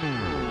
Mm-hmm.